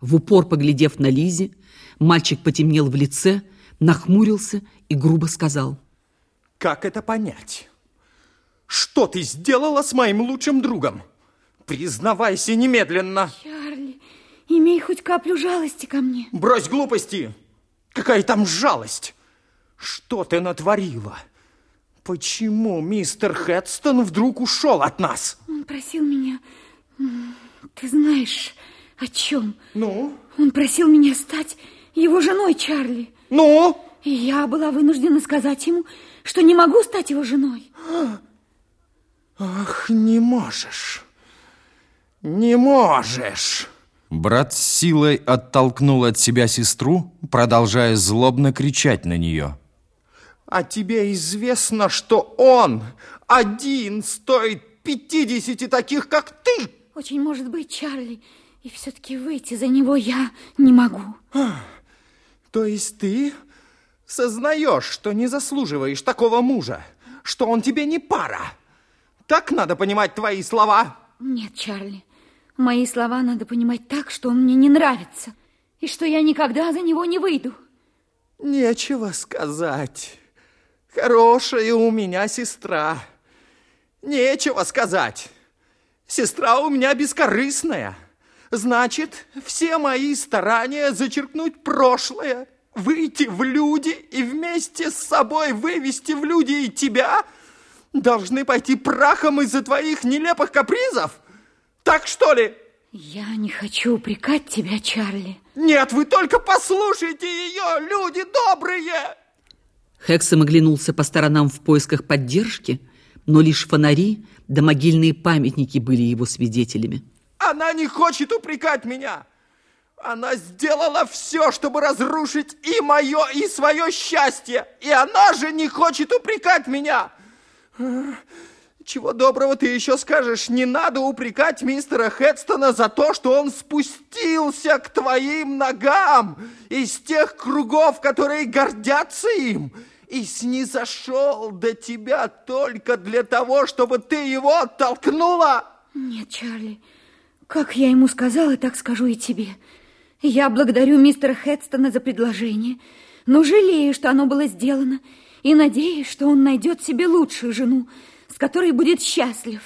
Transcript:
В упор поглядев на Лизе, мальчик потемнел в лице, нахмурился и грубо сказал. Как это понять? Что ты сделала с моим лучшим другом? Признавайся немедленно. Чарли, имей хоть каплю жалости ко мне. Брось глупости. Какая там жалость? Что ты натворила? Почему мистер Хедстон вдруг ушел от нас? Он просил меня... Ты знаешь, о чем? Ну? Он просил меня стать его женой, Чарли. Ну? И я была вынуждена сказать ему, что не могу стать его женой. Ах, не можешь. Не можешь. Брат с силой оттолкнул от себя сестру, продолжая злобно кричать на нее. А тебе известно, что он один стоит пятидесяти таких, как ты? Очень может быть, Чарли. И все-таки выйти за него я не могу. А, то есть ты сознаешь, что не заслуживаешь такого мужа, что он тебе не пара? Так надо понимать твои слова? Нет, Чарли. Мои слова надо понимать так, что он мне не нравится, и что я никогда за него не выйду. Нечего сказать. Хорошая у меня сестра. Нечего сказать. Сестра у меня бескорыстная. Значит, все мои старания зачеркнуть прошлое, выйти в люди и вместе с собой вывести в люди и тебя должны пойти прахом из-за твоих нелепых капризов? Так что ли? Я не хочу упрекать тебя, Чарли. Нет, вы только послушайте ее, люди добрые! Хексом оглянулся по сторонам в поисках поддержки, но лишь фонари да могильные памятники были его свидетелями. Она не хочет упрекать меня. Она сделала все, чтобы разрушить и мое, и свое счастье. И она же не хочет упрекать меня. Чего доброго ты еще скажешь? Не надо упрекать мистера Хедстона за то, что он спустился к твоим ногам из тех кругов, которые гордятся им, и снизошел до тебя только для того, чтобы ты его оттолкнула. Нет, Чарли, как я ему сказала, так скажу и тебе. Я благодарю мистера Хедстона за предложение, но жалею, что оно было сделано, и надеюсь, что он найдет себе лучшую жену, с которой будет счастлив.